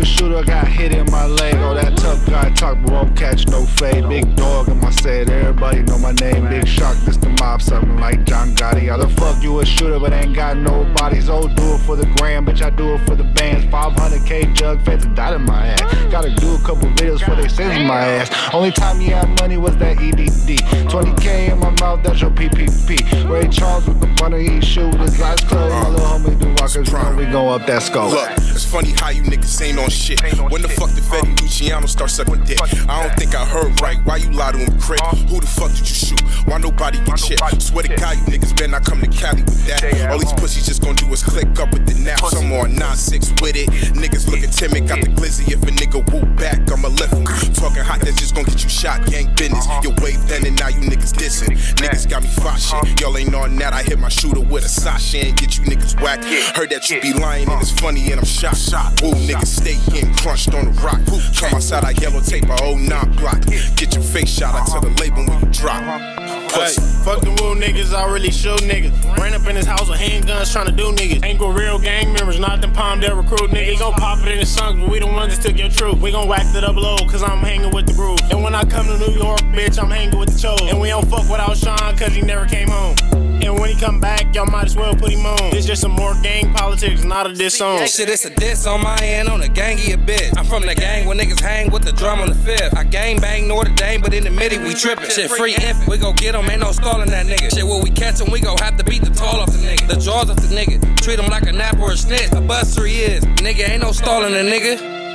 was shooter, got hit in my leg. Oh, that tough guy talk, but won't catch no fade. Big dog in my set, everybody know my name. Big shock, this the mob, something like John Gotti. How the fuck you a shooter, but ain't got no bodies? Oh, do it for the gram, bitch, I do it for the bands. 500k jug, feds died in my ass. Gotta do a couple videos for they send my ass. Only time you had money was that EDD. 20k in my mouth, that's your PPP. Ray Charles with the bunny, he shoot his eyes closed. My little homie do rockers, we go up that skull. Look funny how you niggas ain't on shit. When the fuck did Fetty Luciano start sucking dick? I don't think I heard right. Why you lie to him, crib? Who the fuck did you shoot? Why nobody get chipped? Swear to God, you niggas better not come to Cali with that. All these pussies just gonna do is click up with the naps. I'm on 9-6 with it. Niggas looking timid, got the glizzy. If a shot. Gang business. Uh-huh. You wave then and now you niggas dissing. Niggas got me flashing. Uh-huh. Y'all ain't on that. I hit my shooter with a Sasha and get you niggas whack. Heard that you be lying and uh. it's funny and I'm shot. shot. Woo, niggas stay getting crunched on the rock. Come outside, I yellow tape a whole nine block. Get your face shot, I tell the uh-huh. label when you drop. Hey, fuck the woo niggas, I really shoot niggas. Ran up in his house with handguns trying to do niggas. Ain't go real gang members, not them palm that recruit niggas. Gon' pop it in the songs, but we the ones that took your truth. We gon' whack it up low, cause I'm hanging with the groove. I come to New York, bitch, I'm hanging with the chose. And we don't fuck without Sean, cause he never came home. And when he come back, y'all might as well put him on. It's just some more gang politics, not a diss song. Shit, it's a diss on my end on the gangy a bitch. I'm from the gang where niggas hang with the drum on the fifth. I gang bang Notre Dame, but in the midi we trippin'. Shit, free infant, we gon' get him, ain't no stalling that nigga. Shit, when we catch him, we gon' have to beat the tall off the nigga. The jaws off the nigga, treat him like a nap or a snitch. A buster he is, nigga, ain't no stalling a nigga.